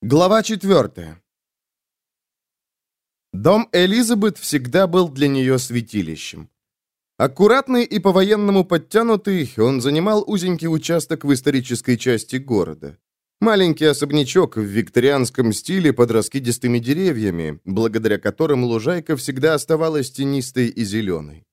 Глава 4. Дом Элизабет всегда был для нее святилищем. Аккуратный и по-военному подтянутый, он занимал узенький участок в исторической части города. Маленький особнячок в викторианском стиле под раскидистыми деревьями, благодаря которым лужайка всегда оставалась тенистой и зеленой.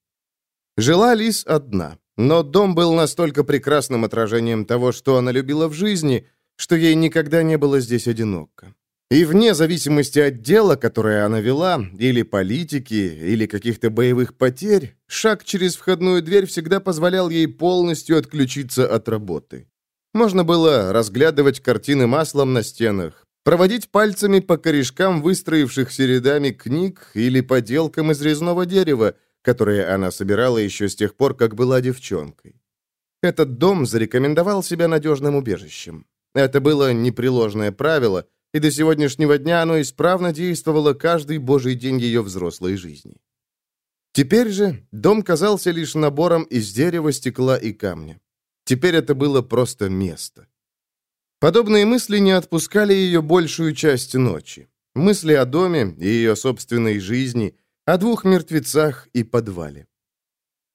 Жила Лис одна, но дом был настолько прекрасным отражением того, что она любила в жизни – что ей никогда не было здесь одиноко. И вне зависимости от дела, которое она вела, или политики, или каких-то боевых потерь, шаг через входную дверь всегда позволял ей полностью отключиться от работы. Можно было разглядывать картины маслом на стенах, проводить пальцами по корешкам выстроившихся рядами книг или поделкам из резного дерева, которые она собирала еще с тех пор, как была девчонкой. Этот дом зарекомендовал себя надежным убежищем. Это было непреложное правило, и до сегодняшнего дня оно исправно действовало каждый божий день ее взрослой жизни. Теперь же дом казался лишь набором из дерева, стекла и камня. Теперь это было просто место. Подобные мысли не отпускали ее большую часть ночи. Мысли о доме и ее собственной жизни, о двух мертвецах и подвале.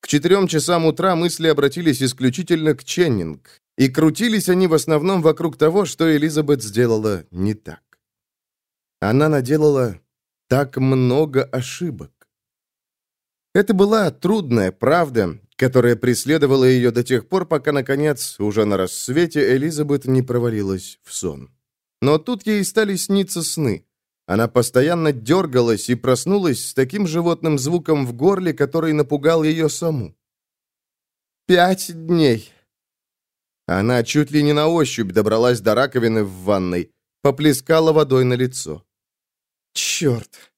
К четырем часам утра мысли обратились исключительно к Ченнинг, и крутились они в основном вокруг того, что Элизабет сделала не так. Она наделала так много ошибок. Это была трудная правда, которая преследовала ее до тех пор, пока, наконец, уже на рассвете, Элизабет не провалилась в сон. Но тут ей стали сниться сны. Она постоянно дергалась и проснулась с таким животным звуком в горле, который напугал ее саму. «Пять дней», она чуть ли не на ощупь добралась до раковины в ванной, поплескала водой на лицо. Черт!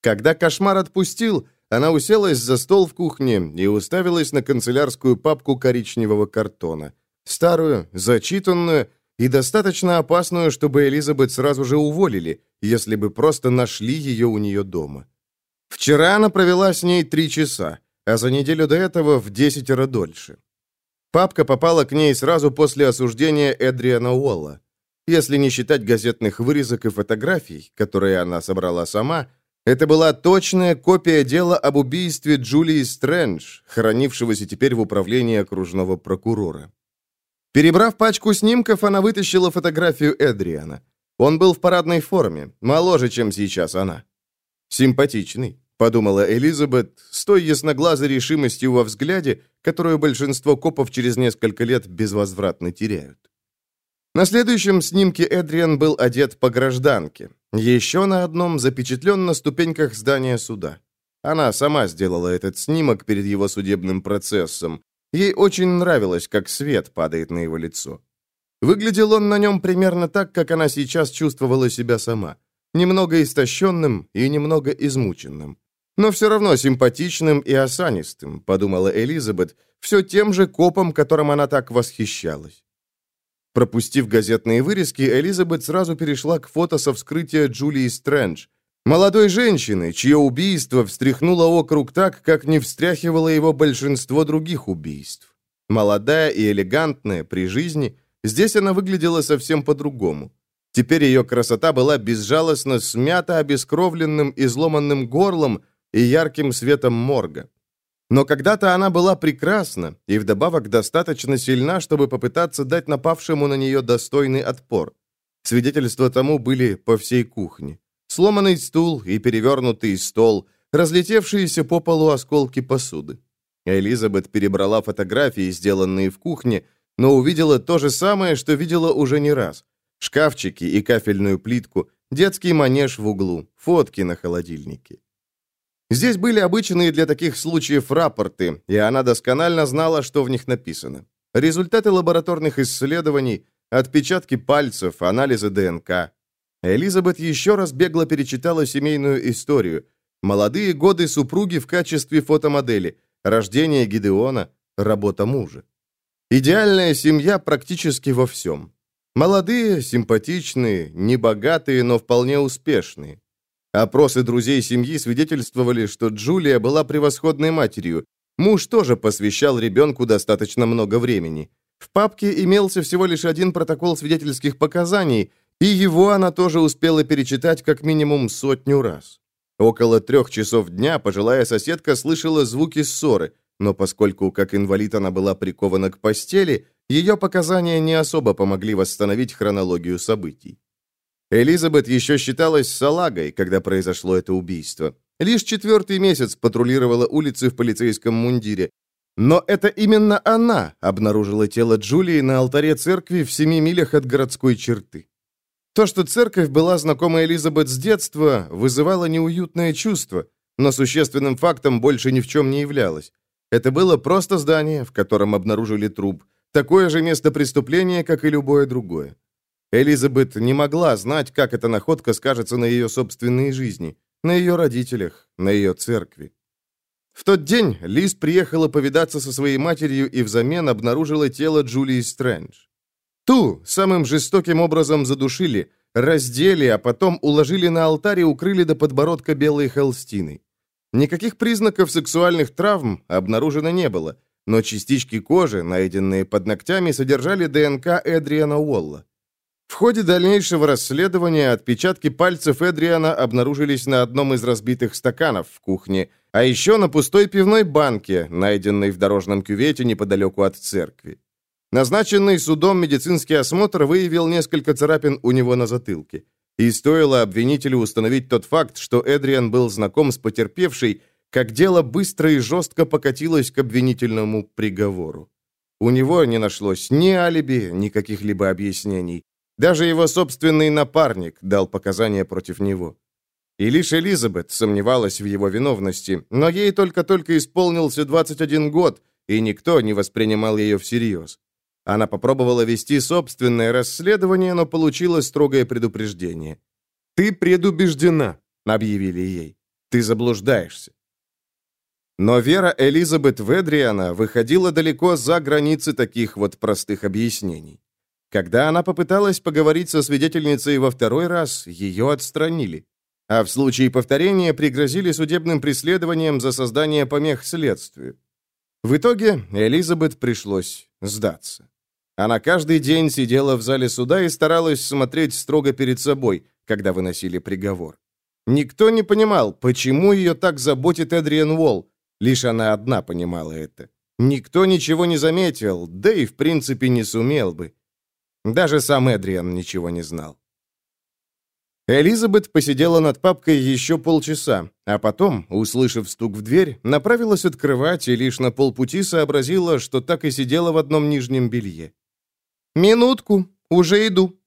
Когда кошмар отпустил, она уселась за стол в кухне и уставилась на канцелярскую папку коричневого картона. Старую, зачитанную и достаточно опасную, чтобы Элизабет сразу же уволили, если бы просто нашли ее у нее дома. Вчера она провела с ней три часа, а за неделю до этого в десятеро дольше. Папка попала к ней сразу после осуждения Эдриана Уолла. Если не считать газетных вырезок и фотографий, которые она собрала сама, это была точная копия дела об убийстве Джулии Стрэндж, хранившегося теперь в управлении окружного прокурора. Перебрав пачку снимков, она вытащила фотографию Эдриана. Он был в парадной форме, моложе, чем сейчас она. Симпатичный подумала Элизабет с той ясноглазой решимостью во взгляде, которую большинство копов через несколько лет безвозвратно теряют. На следующем снимке Эдриан был одет по гражданке. Еще на одном запечатлен на ступеньках здания суда. Она сама сделала этот снимок перед его судебным процессом. Ей очень нравилось, как свет падает на его лицо. Выглядел он на нем примерно так, как она сейчас чувствовала себя сама. Немного истощенным и немного измученным но все равно симпатичным и осанистым», — подумала Элизабет, все тем же копом, которым она так восхищалась. Пропустив газетные вырезки, Элизабет сразу перешла к фото со вскрытия Джулии Стрэндж, молодой женщины, чье убийство встряхнуло округ так, как не встряхивало его большинство других убийств. Молодая и элегантная при жизни, здесь она выглядела совсем по-другому. Теперь ее красота была безжалостно смята обескровленным и изломанным горлом, и ярким светом морга. Но когда-то она была прекрасна и вдобавок достаточно сильна, чтобы попытаться дать напавшему на нее достойный отпор. Свидетельства тому были по всей кухне. Сломанный стул и перевернутый стол, разлетевшиеся по полу осколки посуды. Элизабет перебрала фотографии, сделанные в кухне, но увидела то же самое, что видела уже не раз. Шкафчики и кафельную плитку, детский манеж в углу, фотки на холодильнике. Здесь были обычные для таких случаев рапорты, и она досконально знала, что в них написано. Результаты лабораторных исследований, отпечатки пальцев, анализы ДНК. Элизабет еще раз бегло перечитала семейную историю. Молодые годы супруги в качестве фотомодели, рождение Гидеона, работа мужа. Идеальная семья практически во всем. Молодые, симпатичные, небогатые, но вполне успешные. Опросы друзей семьи свидетельствовали, что Джулия была превосходной матерью. Муж тоже посвящал ребенку достаточно много времени. В папке имелся всего лишь один протокол свидетельских показаний, И его она тоже успела перечитать как минимум сотню раз. Около трех часов дня пожилая соседка слышала звуки ссоры, но поскольку как инвалид она была прикована к постели, ее показания не особо помогли восстановить хронологию событий. Элизабет еще считалась салагой, когда произошло это убийство. Лишь четвертый месяц патрулировала улицы в полицейском мундире. Но это именно она обнаружила тело Джулии на алтаре церкви в семи милях от городской черты. То, что церковь была знакома Элизабет с детства, вызывало неуютное чувство, но существенным фактом больше ни в чем не являлось. Это было просто здание, в котором обнаружили труп. Такое же место преступления, как и любое другое. Элизабет не могла знать, как эта находка скажется на ее собственной жизни, на ее родителях, на ее церкви. В тот день Лиз приехала повидаться со своей матерью и взамен обнаружила тело Джулии Стрэндж. Ту самым жестоким образом задушили, раздели, а потом уложили на алтарь и укрыли до подбородка белой холстиной. Никаких признаков сексуальных травм обнаружено не было, но частички кожи, найденные под ногтями, содержали ДНК Эдриана Уолла. В ходе дальнейшего расследования отпечатки пальцев Эдриана обнаружились на одном из разбитых стаканов в кухне, а еще на пустой пивной банке, найденной в дорожном кювете неподалеку от церкви. Назначенный судом медицинский осмотр выявил несколько царапин у него на затылке. И стоило обвинителю установить тот факт, что Эдриан был знаком с потерпевшей, как дело быстро и жестко покатилось к обвинительному приговору. У него не нашлось ни алиби, ни каких-либо объяснений. Даже его собственный напарник дал показания против него. И лишь Элизабет сомневалась в его виновности, но ей только-только исполнился 21 год, и никто не воспринимал ее всерьез. Она попробовала вести собственное расследование, но получила строгое предупреждение. «Ты предубеждена», — объявили ей. «Ты заблуждаешься». Но вера Элизабет Ведриана выходила далеко за границы таких вот простых объяснений. Когда она попыталась поговорить со свидетельницей во второй раз, ее отстранили. А в случае повторения пригрозили судебным преследованием за создание помех следствию. В итоге Элизабет пришлось сдаться. Она каждый день сидела в зале суда и старалась смотреть строго перед собой, когда выносили приговор. Никто не понимал, почему ее так заботит Эдриан Уолл. Лишь она одна понимала это. Никто ничего не заметил, да и в принципе не сумел бы. Даже сам Эдриан ничего не знал. Элизабет посидела над папкой еще полчаса, а потом, услышав стук в дверь, направилась открывать и лишь на полпути сообразила, что так и сидела в одном нижнем белье. «Минутку, уже иду».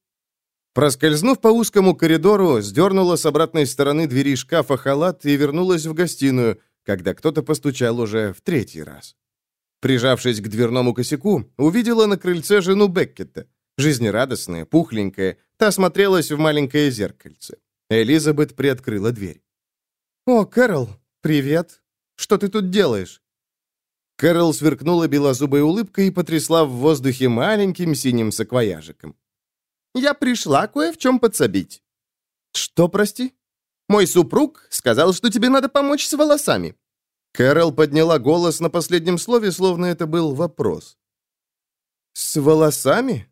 Проскользнув по узкому коридору, сдернула с обратной стороны двери шкафа халат и вернулась в гостиную, когда кто-то постучал уже в третий раз. Прижавшись к дверному косяку, увидела на крыльце жену Беккета. Жизнерадостная, пухленькая, та смотрелась в маленькое зеркальце. Элизабет приоткрыла дверь. «О, Кэрол, привет! Что ты тут делаешь?» Кэрол сверкнула белозубой улыбкой и потрясла в воздухе маленьким синим саквояжиком. «Я пришла кое в чем подсобить». «Что, прости?» «Мой супруг сказал, что тебе надо помочь с волосами». Кэрол подняла голос на последнем слове, словно это был вопрос. «С волосами?»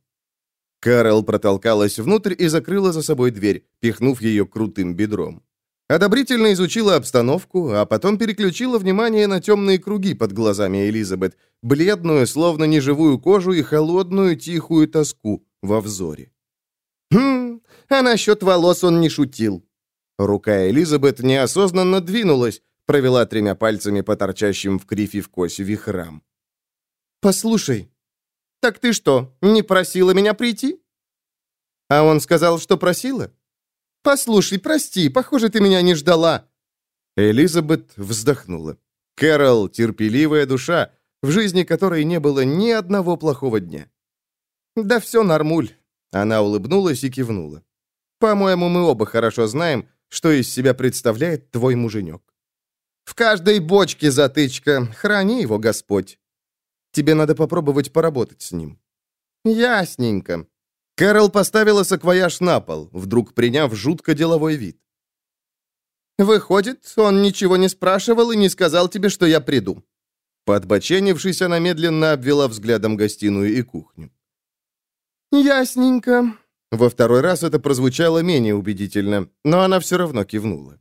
Карл протолкалась внутрь и закрыла за собой дверь, пихнув ее крутым бедром. Одобрительно изучила обстановку, а потом переключила внимание на темные круги под глазами Элизабет, бледную, словно неживую кожу и холодную, тихую тоску во взоре. «Хм, а насчет волос он не шутил». Рука Элизабет неосознанно двинулась, провела тремя пальцами по торчащим в крифе в косе вихрам. «Послушай, «Так ты что, не просила меня прийти?» А он сказал, что просила? «Послушай, прости, похоже, ты меня не ждала». Элизабет вздохнула. Кэрол — терпеливая душа, в жизни которой не было ни одного плохого дня. «Да все нормуль», — она улыбнулась и кивнула. «По-моему, мы оба хорошо знаем, что из себя представляет твой муженек. В каждой бочке затычка, храни его Господь». Тебе надо попробовать поработать с ним». «Ясненько». Кэрол поставила саквояж на пол, вдруг приняв жутко деловой вид. «Выходит, он ничего не спрашивал и не сказал тебе, что я приду». Подбоченившись, она медленно обвела взглядом гостиную и кухню. «Ясненько. Во второй раз это прозвучало менее убедительно, но она все равно кивнула.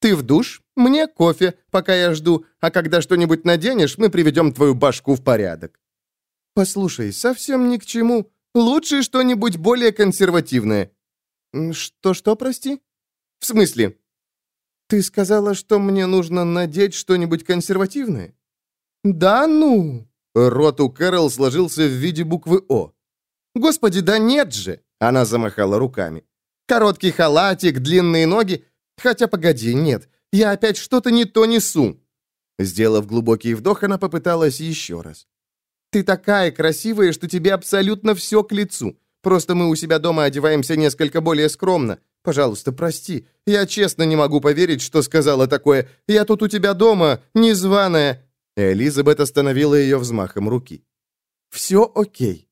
«Ты в душ? Мне кофе, пока я жду, а когда что-нибудь наденешь, мы приведем твою башку в порядок». «Послушай, совсем ни к чему. Лучше что-нибудь более консервативное». «Что-что, прости?» «В смысле?» «Ты сказала, что мне нужно надеть что-нибудь консервативное?» «Да ну!» Рот у Кэрол сложился в виде буквы «О». «Господи, да нет же!» Она замахала руками. «Короткий халатик, длинные ноги. Хотя, погоди, нет, я опять что-то не то несу». Сделав глубокий вдох, она попыталась еще раз. «Ты такая красивая, что тебе абсолютно все к лицу. Просто мы у себя дома одеваемся несколько более скромно. Пожалуйста, прости. Я честно не могу поверить, что сказала такое. Я тут у тебя дома, незваная». Элизабет остановила ее взмахом руки. «Все окей».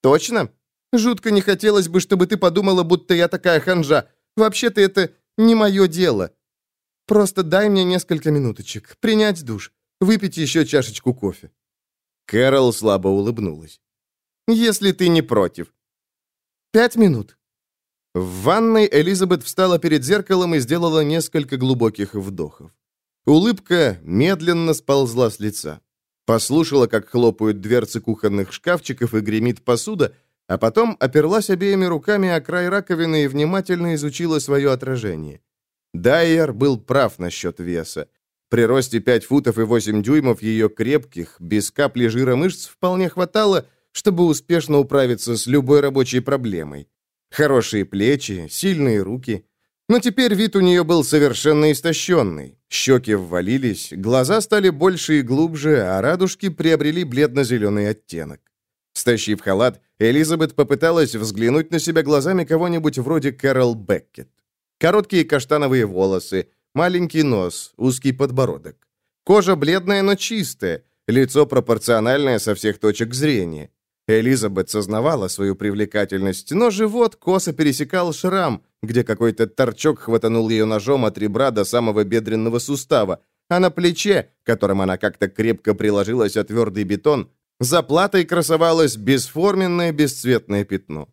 «Точно? Жутко не хотелось бы, чтобы ты подумала, будто я такая ханжа. Вообще-то это не мое дело. Просто дай мне несколько минуточек, принять душ, выпить еще чашечку кофе». Кэрол слабо улыбнулась. «Если ты не против». «Пять минут». В ванной Элизабет встала перед зеркалом и сделала несколько глубоких вдохов. Улыбка медленно сползла с лица. Послушала, как хлопают дверцы кухонных шкафчиков и гремит посуда, а потом оперлась обеими руками о край раковины и внимательно изучила свое отражение. Дайер был прав насчет веса. При росте 5 футов и 8 дюймов ее крепких, без капли жира мышц вполне хватало, чтобы успешно управиться с любой рабочей проблемой. Хорошие плечи, сильные руки. Но теперь вид у нее был совершенно истощенный. Щеки ввалились, глаза стали больше и глубже, а радужки приобрели бледно-зеленый оттенок. Стащив халат, Элизабет попыталась взглянуть на себя глазами кого-нибудь вроде Кэрол Беккет. Короткие каштановые волосы, маленький нос, узкий подбородок. Кожа бледная, но чистая, лицо пропорциональное со всех точек зрения. Элизабет сознавала свою привлекательность, но живот косо пересекал шрам, где какой-то торчок хватанул ее ножом от ребра до самого бедренного сустава, а на плече, которым она как-то крепко приложилась о твердый бетон, за платой красовалось бесформенное бесцветное пятно.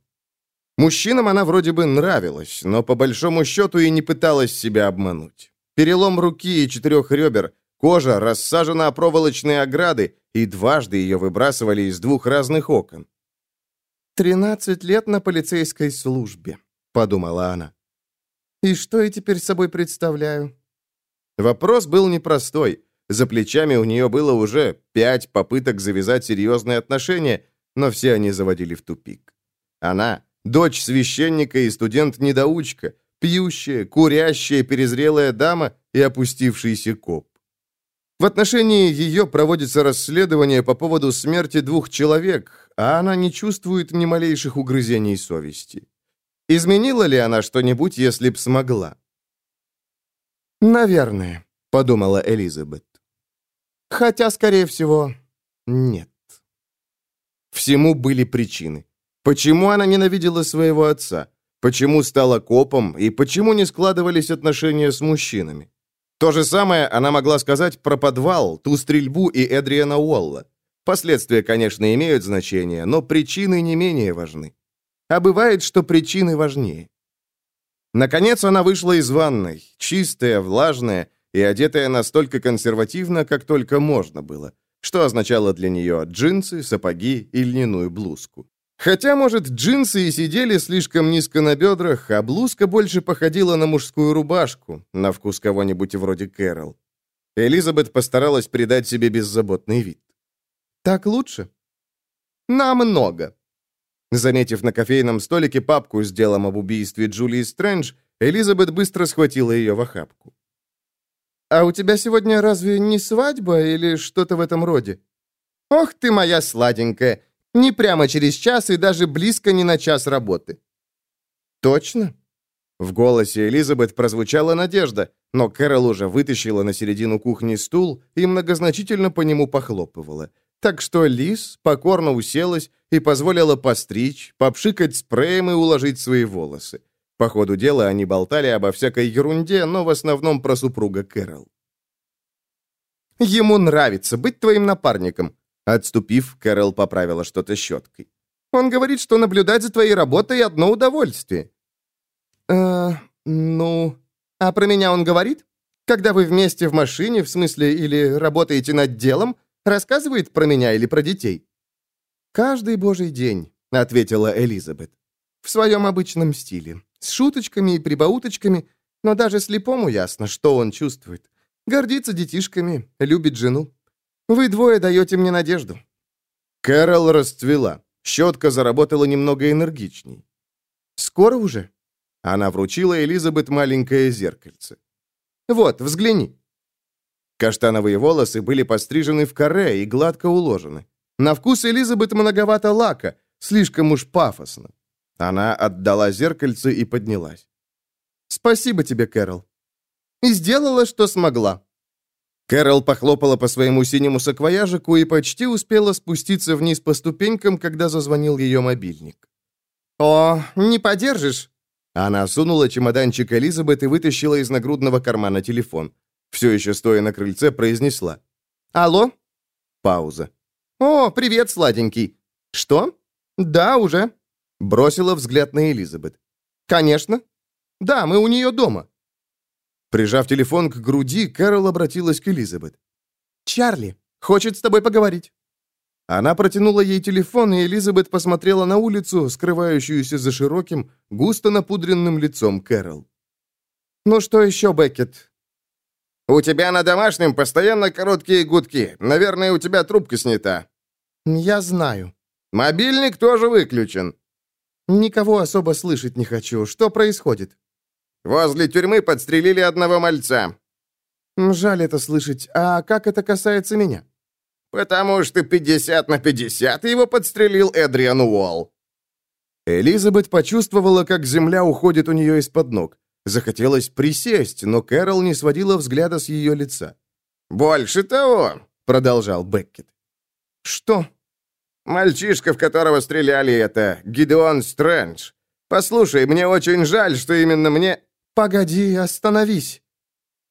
Мужчинам она вроде бы нравилась, но по большому счету и не пыталась себя обмануть. Перелом руки и четырех ребер, кожа рассажена о проволочные ограды, и дважды ее выбрасывали из двух разных окон. «Тринадцать лет на полицейской службе», — подумала она. «И что я теперь собой представляю?» Вопрос был непростой. За плечами у нее было уже пять попыток завязать серьезные отношения, но все они заводили в тупик. Она, дочь священника и студент-недоучка, пьющая, курящая, перезрелая дама и опустившийся коп. В отношении ее проводится расследование по поводу смерти двух человек, а она не чувствует ни малейших угрызений совести. Изменила ли она что-нибудь, если б смогла? «Наверное», — подумала Элизабет. Хотя, скорее всего, нет. Всему были причины. Почему она ненавидела своего отца? Почему стала копом? И почему не складывались отношения с мужчинами? То же самое она могла сказать про подвал, ту стрельбу и Эдриана Уолла. Последствия, конечно, имеют значение, но причины не менее важны. А бывает, что причины важнее. Наконец она вышла из ванной, чистая, влажная, и одетая настолько консервативно, как только можно было, что означало для нее джинсы, сапоги и льняную блузку. Хотя, может, джинсы и сидели слишком низко на бедрах, а блузка больше походила на мужскую рубашку, на вкус кого-нибудь вроде Кэрол. Элизабет постаралась придать себе беззаботный вид. «Так лучше?» «Намного». Заметив на кофейном столике папку с делом об убийстве Джулии Стрэндж, Элизабет быстро схватила ее в охапку. «А у тебя сегодня разве не свадьба или что-то в этом роде?» «Ох ты моя сладенькая! Не прямо через час и даже близко не на час работы». «Точно?» В голосе Элизабет прозвучала надежда, но Кэрол уже вытащила на середину кухни стул и многозначительно по нему похлопывала. Так что Лис покорно уселась и позволила постричь, попшикать спреем и уложить свои волосы. По ходу дела они болтали обо всякой ерунде, но в основном про супруга Кэрол. «Ему нравится быть твоим напарником», Отступив, Кэрол поправила что-то щеткой. Он говорит, что наблюдать за твоей работой — одно удовольствие». «Э, ну... А про меня он говорит? Когда вы вместе в машине, в смысле, или работаете над делом, рассказывает про меня или про детей?» «Каждый божий день», — ответила Элизабет. «В своем обычном стиле, с шуточками и прибауточками, но даже слепому ясно, что он чувствует. Гордится детишками, любит жену. Вы двое даете мне надежду». Кэрол расцвела. Щетка заработала немного энергичней. «Скоро уже?» Она вручила Элизабет маленькое зеркальце. «Вот, взгляни». Каштановые волосы были пострижены в каре и гладко уложены. На вкус Элизабет многовато лака, слишком уж пафосно. Она отдала зеркальце и поднялась. «Спасибо тебе, Кэрол. И сделала, что смогла». Кэрол похлопала по своему синему саквояжику и почти успела спуститься вниз по ступенькам, когда зазвонил ее мобильник. «О, не подержишь?» Она сунула чемоданчик Элизабет и вытащила из нагрудного кармана телефон. Все еще стоя на крыльце, произнесла. «Алло?» Пауза. «О, привет, сладенький!» «Что?» «Да, уже». Бросила взгляд на Элизабет. «Конечно. Да, мы у нее дома». Прижав телефон к груди, Кэрол обратилась к Элизабет. «Чарли хочет с тобой поговорить». Она протянула ей телефон, и Элизабет посмотрела на улицу, скрывающуюся за широким, густо напудренным лицом Кэрол. «Ну что еще, Беккет?» «У тебя на домашнем постоянно короткие гудки. Наверное, у тебя трубка снята». «Я знаю». «Мобильник тоже выключен». «Никого особо слышать не хочу. Что происходит?» «Возле тюрьмы подстрелили одного мальца». «Жаль это слышать. А как это касается меня?» «Потому что 50 на 50 его подстрелил Эдриан Уолл». Элизабет почувствовала, как земля уходит у нее из-под ног. Захотелось присесть, но Кэрол не сводила взгляда с ее лица. «Больше того», — продолжал Беккет. «Что?» «Мальчишка, в которого стреляли, это Гидеон Стрэндж. Послушай, мне очень жаль, что именно мне...» «Погоди, остановись!»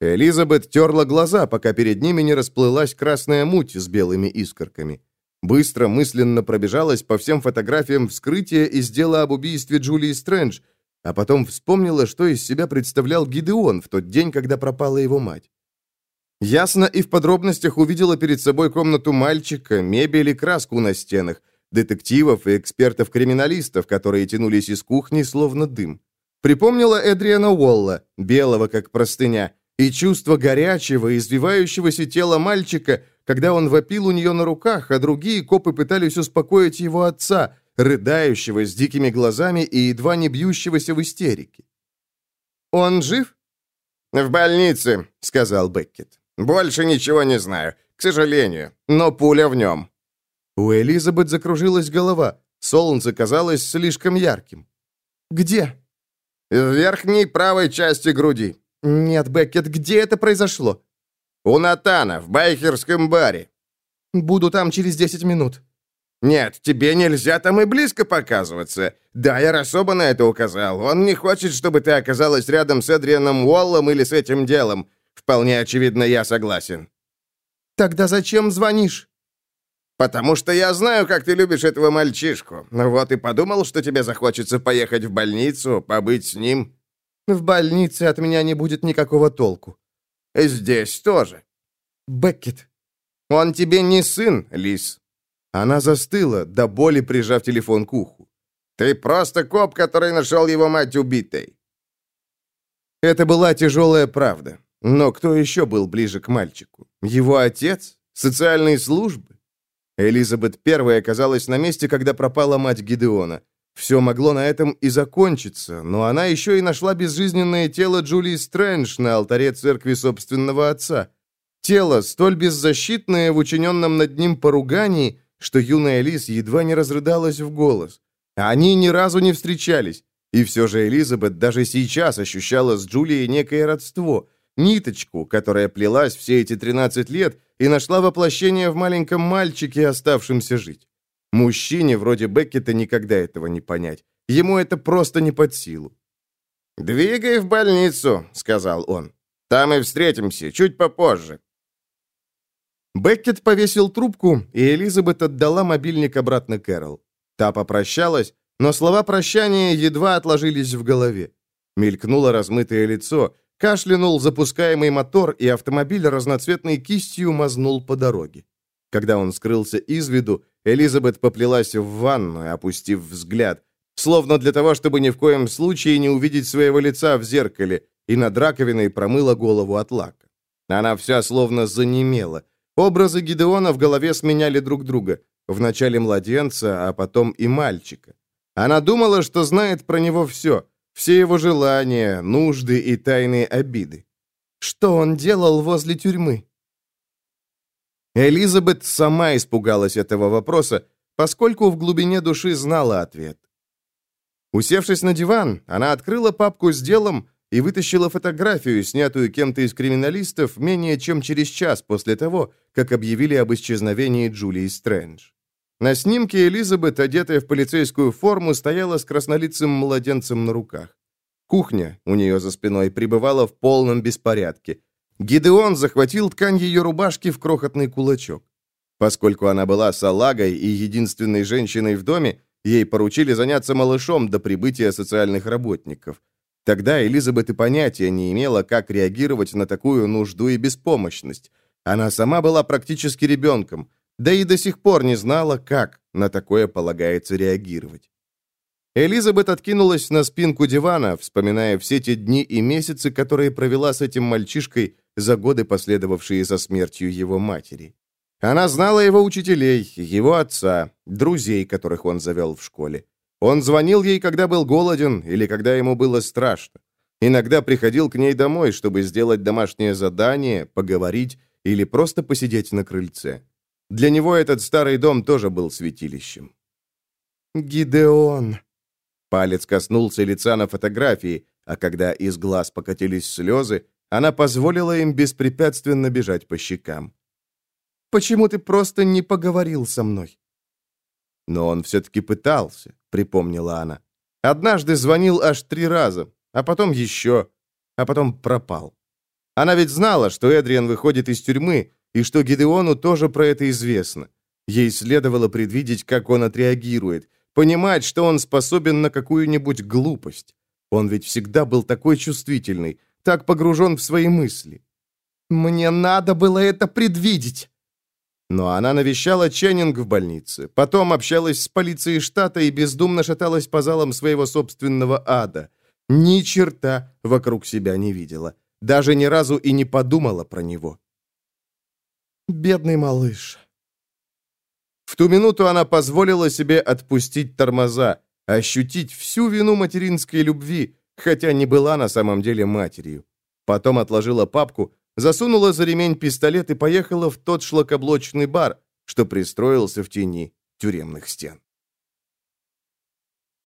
Элизабет терла глаза, пока перед ними не расплылась красная муть с белыми искорками. Быстро мысленно пробежалась по всем фотографиям вскрытия из дела об убийстве Джулии Стрэндж, а потом вспомнила, что из себя представлял Гидеон в тот день, когда пропала его мать. Ясно и в подробностях увидела перед собой комнату мальчика, мебель и краску на стенах, детективов и экспертов-криминалистов, которые тянулись из кухни, словно дым. Припомнила Эдриана Уолла, белого как простыня, и чувство горячего, извивающегося тела мальчика, когда он вопил у нее на руках, а другие копы пытались успокоить его отца, рыдающего с дикими глазами и едва не бьющегося в истерике. «Он жив?» «В больнице», — сказал Беккет. «Больше ничего не знаю, к сожалению, но пуля в нем». У Элизабет закружилась голова, солнце казалось слишком ярким. «Где?» «В верхней правой части груди. «Нет, Беккет, где это произошло?» «У Натана, в байкерском баре». «Буду там через 10 минут». «Нет, тебе нельзя там и близко показываться. Да, я особо на это указал. Он не хочет, чтобы ты оказалась рядом с Эдрианом Уоллом или с этим делом. Вполне очевидно, я согласен». «Тогда зачем звонишь?» «Потому что я знаю, как ты любишь этого мальчишку. Вот и подумал, что тебе захочется поехать в больницу, побыть с ним». В больнице от меня не будет никакого толку. Здесь тоже. Беккет. Он тебе не сын, Лис. Она застыла, до боли прижав телефон к уху. Ты просто коп, который нашел его мать убитой. Это была тяжелая правда. Но кто еще был ближе к мальчику? Его отец? Социальные службы? Элизабет первая оказалась на месте, когда пропала мать Гидеона. Все могло на этом и закончиться, но она еще и нашла безжизненное тело Джулии Стрэндж на алтаре церкви собственного отца. Тело, столь беззащитное в учиненном над ним поругании, что юная Лис едва не разрыдалась в голос. Они ни разу не встречались, и все же Элизабет даже сейчас ощущала с Джулией некое родство, ниточку, которая плелась все эти 13 лет и нашла воплощение в маленьком мальчике, оставшемся жить. Мужчине вроде Беккета никогда этого не понять. Ему это просто не под силу. «Двигай в больницу», — сказал он. «Там и встретимся, чуть попозже». Беккет повесил трубку, и Элизабет отдала мобильник обратно Кэрол. Та попрощалась, но слова прощания едва отложились в голове. Мелькнуло размытое лицо, кашлянул запускаемый мотор, и автомобиль разноцветной кистью мазнул по дороге. Когда он скрылся из виду, Элизабет поплелась в ванную, опустив взгляд, словно для того, чтобы ни в коем случае не увидеть своего лица в зеркале, и над раковиной промыла голову от лака. Она вся словно занемела. Образы Гидеона в голове сменяли друг друга. Вначале младенца, а потом и мальчика. Она думала, что знает про него все. Все его желания, нужды и тайные обиды. Что он делал возле тюрьмы? Элизабет сама испугалась этого вопроса, поскольку в глубине души знала ответ. Усевшись на диван, она открыла папку с делом и вытащила фотографию, снятую кем-то из криминалистов, менее чем через час после того, как объявили об исчезновении Джулии Стрэндж. На снимке Элизабет, одетая в полицейскую форму, стояла с краснолицым младенцем на руках. Кухня у нее за спиной пребывала в полном беспорядке. Гидеон захватил ткань ее рубашки в крохотный кулачок. Поскольку она была салагой и единственной женщиной в доме, ей поручили заняться малышом до прибытия социальных работников. Тогда Элизабет и понятия не имела, как реагировать на такую нужду и беспомощность. Она сама была практически ребенком, да и до сих пор не знала, как на такое полагается реагировать. Элизабет откинулась на спинку дивана, вспоминая все те дни и месяцы, которые провела с этим мальчишкой за годы, последовавшие за смертью его матери. Она знала его учителей, его отца, друзей, которых он завел в школе. Он звонил ей, когда был голоден или когда ему было страшно. Иногда приходил к ней домой, чтобы сделать домашнее задание, поговорить или просто посидеть на крыльце. Для него этот старый дом тоже был святилищем. «Гидеон!» Палец коснулся лица на фотографии, а когда из глаз покатились слезы, она позволила им беспрепятственно бежать по щекам. «Почему ты просто не поговорил со мной?» Но он все-таки пытался, припомнила она. Однажды звонил аж три раза, а потом еще, а потом пропал. Она ведь знала, что Эдриан выходит из тюрьмы, и что Гидеону тоже про это известно. Ей следовало предвидеть, как он отреагирует, понимать, что он способен на какую-нибудь глупость. Он ведь всегда был такой чувствительный, так погружен в свои мысли. «Мне надо было это предвидеть!» Но она навещала Ченнинг в больнице, потом общалась с полицией штата и бездумно шаталась по залам своего собственного ада. Ни черта вокруг себя не видела. Даже ни разу и не подумала про него. Бедный малыш. В ту минуту она позволила себе отпустить тормоза, ощутить всю вину материнской любви, хотя не была на самом деле матерью. Потом отложила папку засунула за ремень пистолет и поехала в тот шлакоблочный бар, что пристроился в тени тюремных стен.